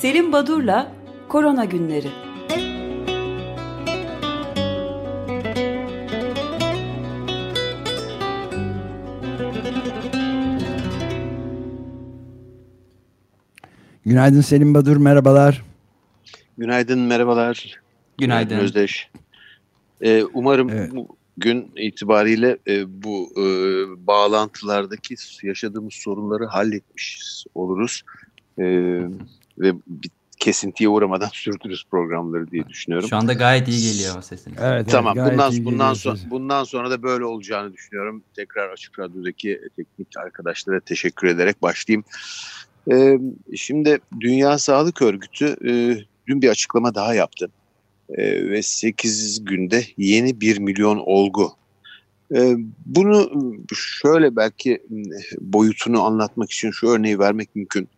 Selim Badur'la Korona Günleri. Günaydın Selim Badur, merhabalar. Günaydın, merhabalar. Günaydın. Özdeş. Ee, umarım evet. gün itibariyle e, bu e, bağlantılardaki yaşadığımız sorunları halletmiş oluruz. E, ve bir kesintiye uğramadan sürdürürüz programları diye düşünüyorum. Şu anda gayet iyi geliyor sesiniz. Evet, tamam. Evet, bundan bundan sonra bundan sonra da böyle olacağını düşünüyorum. Tekrar Açık Radyo'daki teknik arkadaşlara teşekkür ederek başlayayım. Ee, şimdi Dünya Sağlık Örgütü e, dün bir açıklama daha yaptı. E, ve 8 günde yeni 1 milyon olgu. E, bunu şöyle belki boyutunu anlatmak için şu örneği vermek mümkün.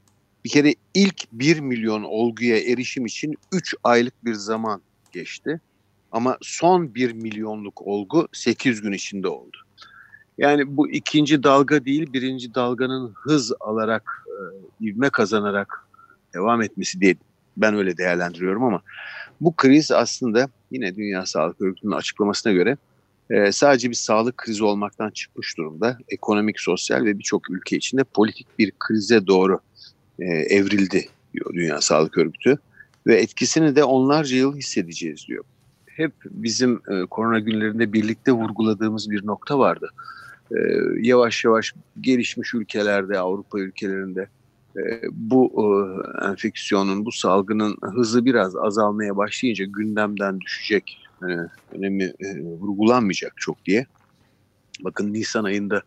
Bir kere ilk 1 milyon olguya erişim için 3 aylık bir zaman geçti. Ama son 1 milyonluk olgu 8 gün içinde oldu. Yani bu ikinci dalga değil, birinci dalganın hız alarak, e, ivme kazanarak devam etmesi diye ben öyle değerlendiriyorum ama bu kriz aslında yine Dünya Sağlık Örgütü'nün açıklamasına göre e, sadece bir sağlık krizi olmaktan çıkmış durumda. Ekonomik, sosyal ve birçok ülke içinde politik bir krize doğru e, evrildi diyor Dünya Sağlık Örgütü. Ve etkisini de onlarca yıl hissedeceğiz diyor. Hep bizim e, korona günlerinde birlikte vurguladığımız bir nokta vardı. E, yavaş yavaş gelişmiş ülkelerde, Avrupa ülkelerinde e, bu e, enfeksiyonun, bu salgının hızı biraz azalmaya başlayınca gündemden düşecek e, önemi e, vurgulanmayacak çok diye. Bakın Nisan ayında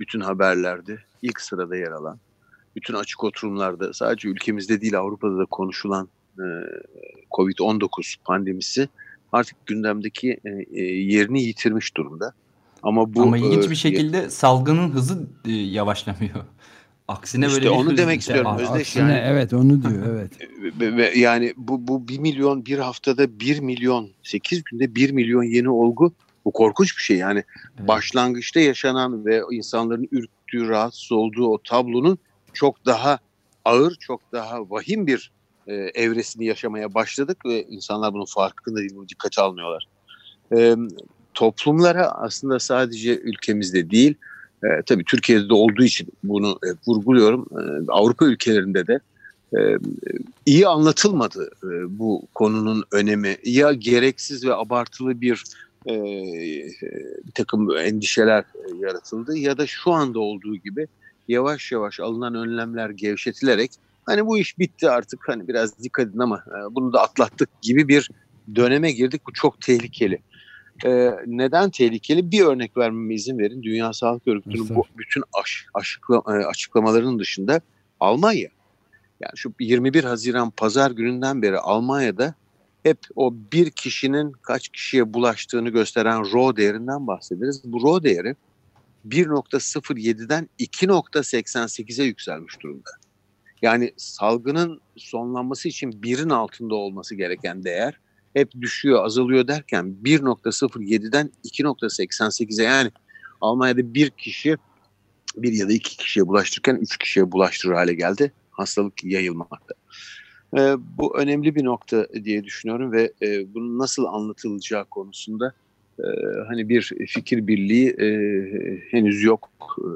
bütün haberlerde ilk sırada yer alan, bütün açık oturumlarda sadece ülkemizde değil Avrupa'da da konuşulan e, Covid-19 pandemisi artık gündemdeki e, e, yerini yitirmiş durumda. Ama bu Ama ilginç e, bir şekilde salgının hızı e, yavaşlamıyor. Aksine işte böyle onu demek istiyorum Özdeş Aksine, yani. Evet onu diyor evet. Ve, yani bu, bu 1 milyon bir haftada 1 milyon 8 günde 1 milyon yeni olgu bu korkunç bir şey yani. Evet. Başlangıçta yaşanan ve insanların ürktüğü rahatsız olduğu o tablonun çok daha ağır çok daha vahim bir e, evresini yaşamaya başladık ve insanlar bunun farkında değil bunu dikkate almıyorlar. E, toplumlara aslında sadece ülkemizde değil e, tabii Türkiye'de de olduğu için bunu e, vurguluyorum. E, Avrupa ülkelerinde de e, iyi anlatılmadı e, bu konunun önemi. Ya gereksiz ve abartılı bir e, bir takım endişeler yaratıldı ya da şu anda olduğu gibi yavaş yavaş alınan önlemler gevşetilerek hani bu iş bitti artık hani biraz dikkat edin ama e, bunu da atlattık gibi bir döneme girdik. Bu çok tehlikeli. E, neden tehlikeli? Bir örnek vermeme izin verin. Dünya Sağlık Örgütü'nün bu bütün aş, aşıkla, e, açıklamalarının dışında Almanya. Yani şu 21 Haziran pazar gününden beri Almanya'da hep o bir kişinin kaç kişiye bulaştığını gösteren RO değerinden bahsederiz. Bu RO değeri 1.07'den 2.88'e yükselmiş durumda. Yani salgının sonlanması için birin altında olması gereken değer hep düşüyor, azalıyor derken 1.07'den 2.88'e yani Almanya'da bir kişi bir ya da iki kişiye bulaştırırken üç kişiye bulaştırır hale geldi. Hastalık yayılmakta. E, bu önemli bir nokta diye düşünüyorum ve e, bunun nasıl anlatılacağı konusunda hani bir fikir birliği e, henüz yok e,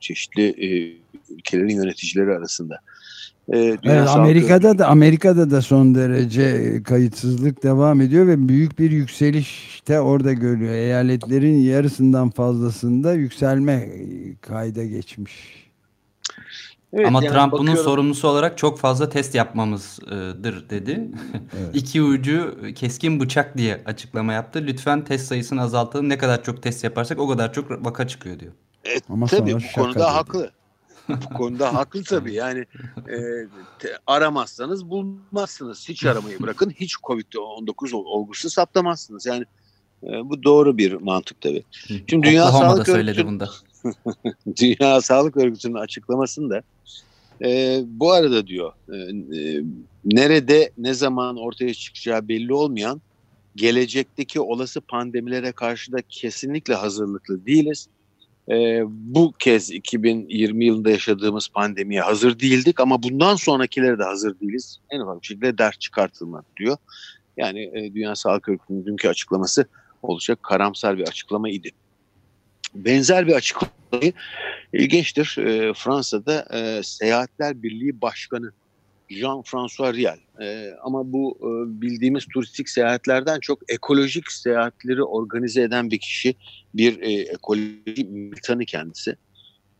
çeşitli e, ülkelerin yöneticileri arasında. Evet, Amerika'da da Amerika'da da son derece kayıtsızlık devam ediyor ve büyük bir yükselişte orada görüyor. Eyaletlerin yarısından fazlasında yükselme kayda geçmiş. Evet, Ama yani Trump bakıyorum. bunun sorumlusu olarak çok fazla test yapmamızdır dedi. Evet. İki ucu keskin bıçak diye açıklama yaptı. Lütfen test sayısını azaltalım. Ne kadar çok test yaparsak o kadar çok vaka çıkıyor diyor. Evet, Ama tabii bu konuda dedi. haklı bu konuda haklı tabii. Yani e, te, aramazsanız bulmazsınız. Hiç aramayı bırakın. Hiç Covid-19 olgusu saptamazsınız. Yani e, bu doğru bir mantık tabii. Şimdi Dünya Sağlık Örgütü bunda. Dünya Sağlık Örgütü'nün açıklamasında e, bu arada diyor e, e, nerede ne zaman ortaya çıkacağı belli olmayan gelecekteki olası pandemilere karşı da kesinlikle hazırlıklı değiliz e, bu kez 2020 yılında yaşadığımız pandemiye hazır değildik ama bundan sonrakilere de hazır değiliz. En ufak bir şekilde ders çıkartılmak diyor. Yani e, Dünya Sağlık Örgütü'nün dünkü açıklaması olacak karamsar bir açıklama idi. Benzer bir açıklamayı ilginçtir. E, Fransa'da e, Seyahatler Birliği Başkanı Jean-François Riel. E, ama bu e, bildiğimiz turistik seyahatlerden çok ekolojik seyahatleri organize eden bir kişi, bir e, ekoloji militanı kendisi.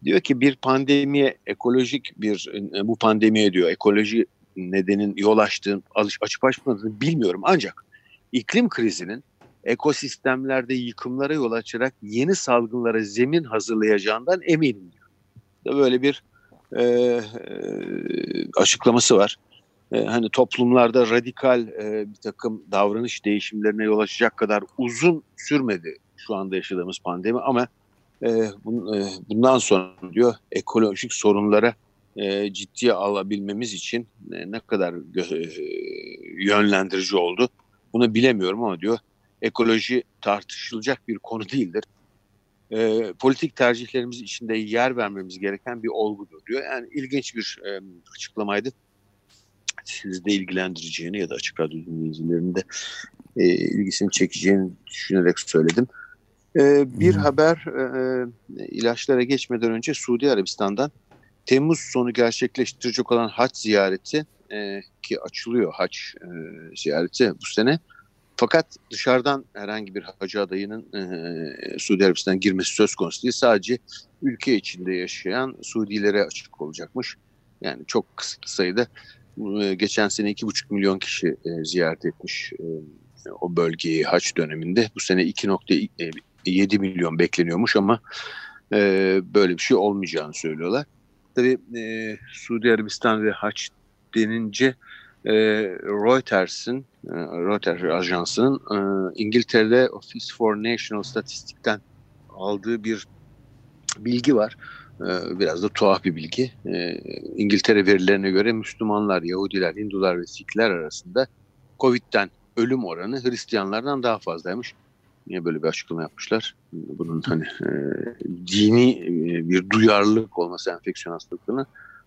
Diyor ki bir pandemiye ekolojik bir e, bu pandemiye diyor ekoloji nedenin yol açtığını açıp açmadığını bilmiyorum ancak iklim krizinin ekosistemlerde yıkımlara yol açarak yeni salgınlara zemin hazırlayacağından eminim diyor. Böyle bir e, e, açıklaması var. E, hani toplumlarda radikal e, bir takım davranış değişimlerine yol açacak kadar uzun sürmedi şu anda yaşadığımız pandemi ama e, bun, e, bundan sonra diyor ekolojik sorunlara e, ciddiye alabilmemiz için e, ne kadar e, yönlendirici oldu bunu bilemiyorum ama diyor ekoloji tartışılacak bir konu değildir. E, politik tercihlerimiz içinde yer vermemiz gereken bir olgudur diyor. Yani ilginç bir e, açıklamaydı. Sizi de ilgilendireceğini ya da açık radyo dinleyicilerinin de e, ilgisini çekeceğini düşünerek söyledim. E, bir hmm. haber e, ilaçlara geçmeden önce Suudi Arabistan'dan Temmuz sonu gerçekleştirecek olan haç ziyareti e, ki açılıyor haç e, ziyareti bu sene fakat dışarıdan herhangi bir hacı adayının e, Suudi Arabistan'a girmesi söz konusu değil. Sadece ülke içinde yaşayan Suudilere açık olacakmış. Yani çok kısıtlı sayıda e, geçen sene 2,5 milyon kişi e, ziyaret etmiş e, o bölgeyi haç döneminde. Bu sene 2,7 milyon bekleniyormuş ama e, böyle bir şey olmayacağını söylüyorlar. Tabii e, Suudi Arabistan ve haç denince e, Reuters'ın e, Reuters ajansının e, İngiltere'de Office for National Statistic'ten aldığı bir bilgi var. E, biraz da tuhaf bir bilgi. E, İngiltere verilerine göre Müslümanlar, Yahudiler, Hindular ve Sikler arasında Covid'den ölüm oranı Hristiyanlardan daha fazlaymış. Niye böyle bir açıklama yapmışlar? Bunun hani e, dini e, bir duyarlılık olması enfeksiyon hastalıklarına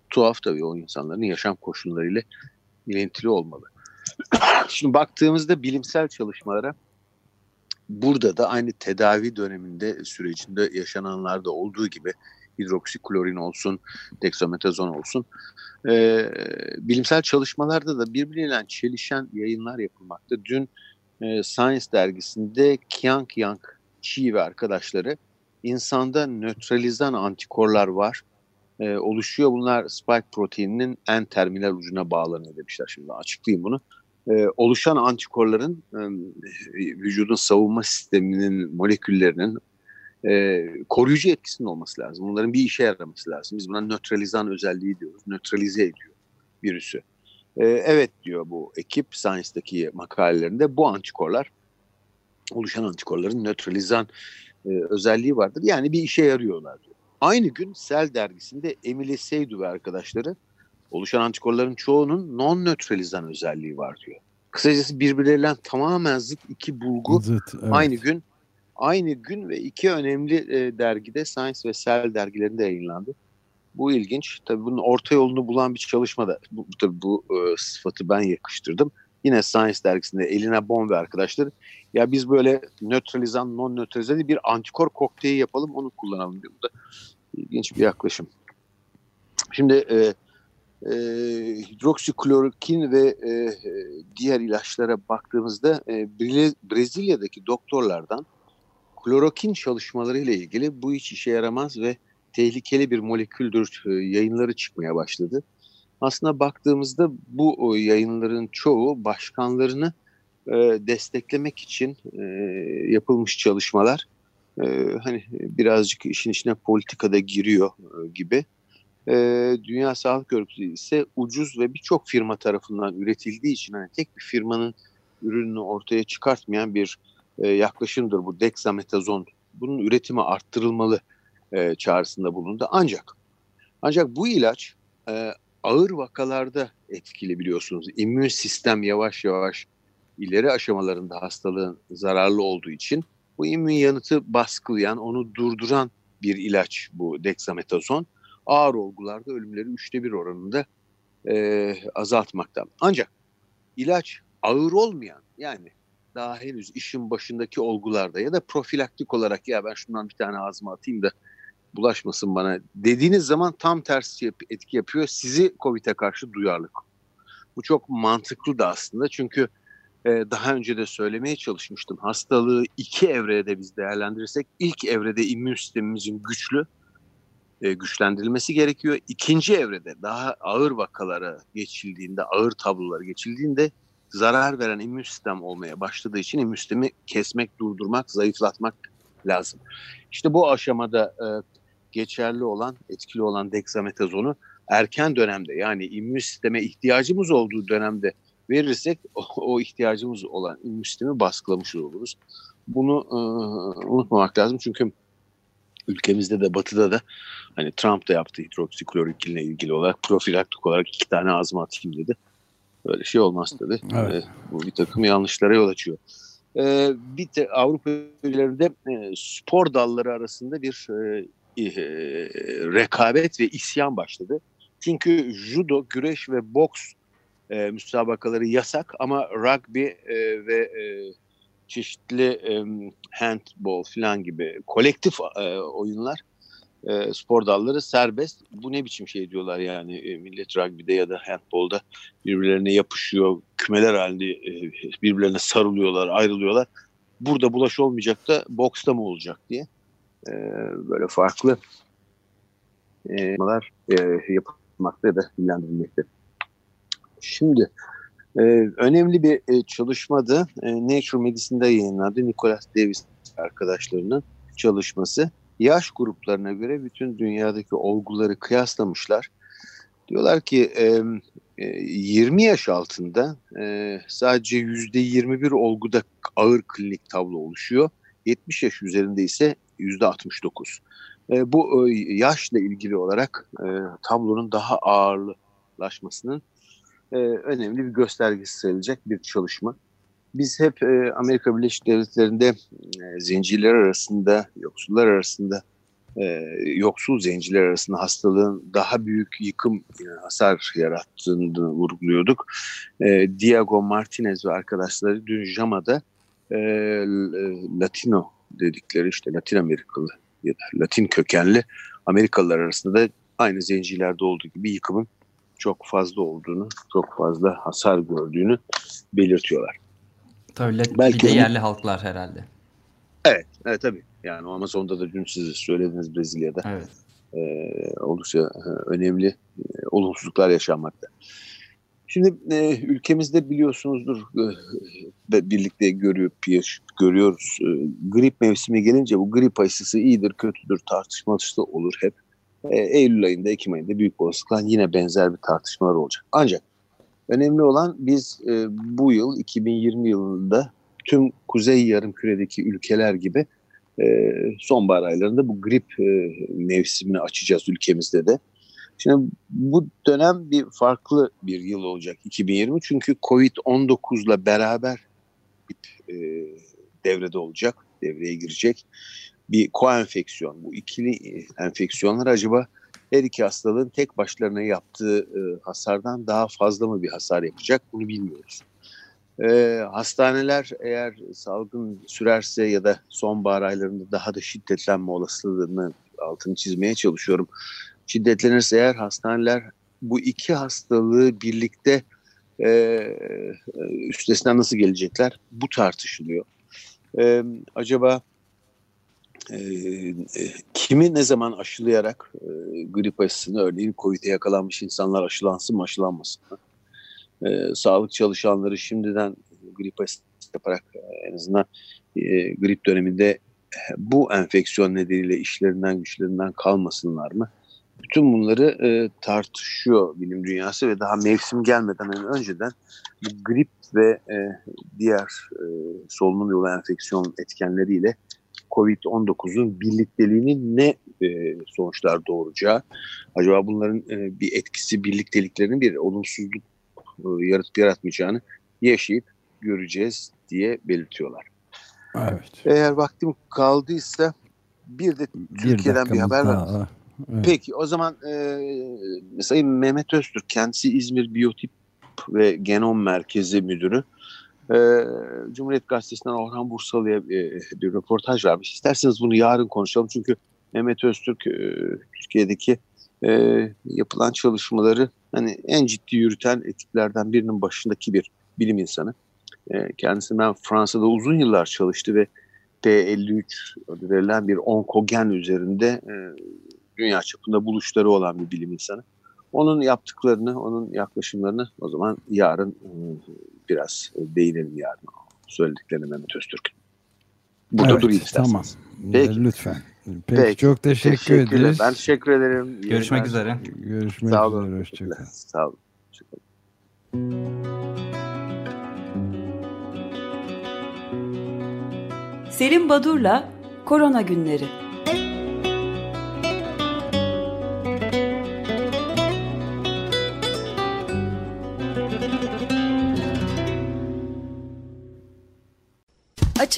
tuhaf tabii o insanların yaşam koşullarıyla ilintili olmalı. Şimdi baktığımızda bilimsel çalışmalara burada da aynı tedavi döneminde sürecinde yaşananlarda olduğu gibi hidroksiklorin olsun, dexametazon olsun e, bilimsel çalışmalarda da birbiriyle çelişen yayınlar yapılmakta. Dün e, Science dergisinde Kiang Yang Chi ve arkadaşları insanda nötralizan antikorlar var e, oluşuyor. Bunlar spike proteininin en terminal ucuna bağlanıyor demişler. Şimdi açıklayayım bunu. E, oluşan antikorların e, vücudun savunma sisteminin moleküllerinin e, koruyucu etkisinin olması lazım. Bunların bir işe yaraması lazım. Biz buna nötralizan özelliği diyoruz. Nötralize ediyor virüsü. E, evet diyor bu ekip Science'daki makalelerinde bu antikorlar oluşan antikorların nötralizan e, özelliği vardır. Yani bir işe yarıyorlar. Aynı gün Cell dergisinde Emile Seydu ve arkadaşları oluşan antikorların çoğunun non-nötralizan özelliği var diyor. Kısacası birbirleriyle tamamen zıt iki bulgu zıt, evet. aynı gün aynı gün ve iki önemli e, dergide Science ve Cell dergilerinde yayınlandı. Bu ilginç. Tabii bunun orta yolunu bulan bir çalışma da bu, tabii bu e, sıfatı ben yakıştırdım. Yine Science dergisinde Elina Bon ve arkadaşları ya biz böyle nötralizan, non nötralizan bir antikor kokteyli yapalım onu kullanalım diyor. Bu da ilginç bir yaklaşım. Şimdi e, e, hidroksiklorokin ve e, diğer ilaçlara baktığımızda e, Brezilya'daki doktorlardan klorokin çalışmaları ile ilgili bu hiç işe yaramaz ve tehlikeli bir moleküldür e, yayınları çıkmaya başladı. Aslında baktığımızda bu yayınların çoğu başkanlarını e, desteklemek için e, yapılmış çalışmalar. E, hani birazcık işin içine politikada giriyor e, gibi. E, Dünya Sağlık Örgütü ise ucuz ve birçok firma tarafından üretildiği için hani tek bir firmanın ürününü ortaya çıkartmayan bir e, yaklaşımdır bu dexametazon. Bunun üretimi arttırılmalı e, çağrısında bulundu. Ancak ancak bu ilaç e, ağır vakalarda etkili biliyorsunuz. İmmün sistem yavaş yavaş ileri aşamalarında hastalığın zararlı olduğu için bu immün yanıtı baskılayan, onu durduran bir ilaç bu dexametazon. Ağır olgularda ölümleri üçte bir oranında e, azaltmakta. Ancak ilaç ağır olmayan yani daha henüz işin başındaki olgularda ya da profilaktik olarak ya ben şundan bir tane ağzıma atayım da bulaşmasın bana dediğiniz zaman tam tersi etki yapıyor. Sizi COVID'e karşı duyarlı. Bu çok mantıklı da aslında çünkü e, daha önce de söylemeye çalışmıştım. Hastalığı iki evrede biz değerlendirirsek ilk evrede immün sistemimizin güçlü e, güçlendirilmesi gerekiyor. İkinci evrede daha ağır vakalara geçildiğinde, ağır tablolara geçildiğinde zarar veren immün sistem olmaya başladığı için immün sistemi kesmek, durdurmak, zayıflatmak lazım. İşte bu aşamada e, geçerli olan, etkili olan dexametazonu erken dönemde yani immün sisteme ihtiyacımız olduğu dönemde verirsek o, o ihtiyacımız olan immün sistemi baskılamış oluruz. Bunu e, unutmamak lazım çünkü ülkemizde de batıda da hani Trump da yaptı hidroksiklorokinle ilgili olarak profilaktik olarak iki tane ağzıma atayım dedi. Böyle şey olmaz tabii. Evet. E, bu bir takım yanlışlara yol açıyor. E, bir de Avrupa ülkelerinde e, spor dalları arasında bir e, e, rekabet ve isyan başladı. Çünkü judo, güreş ve boks e, müsabakaları yasak ama rugby e, ve e, çeşitli e, handball falan gibi kolektif e, oyunlar e, spor dalları serbest. Bu ne biçim şey diyorlar yani e, millet rugby'de ya da handball'da birbirlerine yapışıyor, kümeler halinde e, birbirlerine sarılıyorlar, ayrılıyorlar. Burada bulaş olmayacak da boksta mı olacak diye e, böyle farklı e, e, yapılmakta ya da dillendirilmekte. Şimdi e, önemli bir e, çalışmada e, Nature Medicine'de yayınlandı. Nicholas Davis arkadaşlarının çalışması. Yaş gruplarına göre bütün dünyadaki olguları kıyaslamışlar. Diyorlar ki e, 20 yaş altında e, sadece %21 olguda ağır klinik tablo oluşuyor. 70 yaş üzerinde ise %69. E, bu e, yaşla ilgili olarak e, tablonun daha ağırlaşmasının e, önemli bir göstergesi sayılacak bir çalışma. Biz hep e, Amerika Birleşik Devletleri'nde e, zenciler arasında, yoksullar arasında, e, yoksul zenciler arasında hastalığın daha büyük yıkım, e, hasar yarattığını vurguluyorduk. E, Diego Martinez ve arkadaşları dün JAMA'da e, Latino dedikleri işte Latin Amerikalı ya da Latin kökenli Amerikalılar arasında da aynı zencilerde olduğu gibi yıkımın çok fazla olduğunu, çok fazla hasar gördüğünü belirtiyorlar. Tabii Belki bir de yerli halklar herhalde. Evet, evet tabii. Yani Amazon'da da dün siz söylediniz Brezilya'da. Evet. E, oldukça önemli e, olumsuzluklar yaşanmakta. Şimdi e, ülkemizde biliyorsunuzdur e, birlikte görüyor, görüyoruz. E, grip mevsimi gelince bu grip aşısı iyidir, kötüdür tartışması olur hep. E, Eylül ayında, Ekim ayında büyük olasılıkla yine benzer bir tartışmalar olacak. Ancak önemli olan biz e, bu yıl 2020 yılında tüm kuzey yarımküredeki ülkeler gibi e, sonbahar aylarında bu grip e, mevsimini açacağız ülkemizde de. Şimdi bu dönem bir farklı bir yıl olacak 2020 çünkü Covid-19 ile beraber e, devrede olacak, devreye girecek bir koenfeksiyon. Bu ikili e, enfeksiyonlar acaba her iki hastalığın tek başlarına yaptığı e, hasardan daha fazla mı bir hasar yapacak bunu bilmiyoruz. E, hastaneler eğer salgın sürerse ya da sonbahar aylarında daha da şiddetlenme olasılığını altını çizmeye çalışıyorum şiddetlenirse eğer hastaneler bu iki hastalığı birlikte e, üstesinden nasıl gelecekler? Bu tartışılıyor. E, acaba e, e, kimi ne zaman aşılayarak e, grip aşısını örneğin COVID'e yakalanmış insanlar aşılansın mı aşılanmasın mı? E, sağlık çalışanları şimdiden grip aşısı yaparak e, en azından e, grip döneminde e, bu enfeksiyon nedeniyle işlerinden güçlerinden kalmasınlar mı? Bütün bunları e, tartışıyor bilim dünyası ve daha mevsim gelmeden önceden grip ve e, diğer e, solunum yolu enfeksiyon etkenleriyle COVID-19'un birlikteliğinin ne e, sonuçlar doğuracağı, acaba bunların e, bir etkisi birlikteliklerinin bir olumsuzluk e, yaratıp yaratmayacağını yaşayıp göreceğiz diye belirtiyorlar. Evet. Eğer vaktim kaldıysa Bir de Türkiye'den bir, bir haber var. Evet. Peki o zaman e, Sayın Mehmet Öztürk kendisi İzmir Biyotip ve Genom Merkezi Müdürü. E, Cumhuriyet Gazetesi'nden Orhan Bursalı'ya e, bir röportaj vermiş. İsterseniz bunu yarın konuşalım çünkü Mehmet Öztürk e, Türkiye'deki e, yapılan çalışmaları hani en ciddi yürüten ekiplerden birinin başındaki bir bilim insanı. E, kendisi ben Fransa'da uzun yıllar çalıştı ve P53 adı verilen bir onkogen üzerinde e, dünya çapında buluşları olan bir bilim insanı. Onun yaptıklarını, onun yaklaşımlarını o zaman yarın e, biraz değinelim yarın söylediklerini Mehmet Öztürk. Burada evet, durayım isterseniz. Tamam. Peki. Lütfen. Peki, Peki. çok teşekkür ederiz. Ben teşekkür ederim. Görüşmek İyi üzere. Görüşmek Sağ olun. üzere. Hoşçakalın. Sağ olun. Selim Badur'la Korona Günleri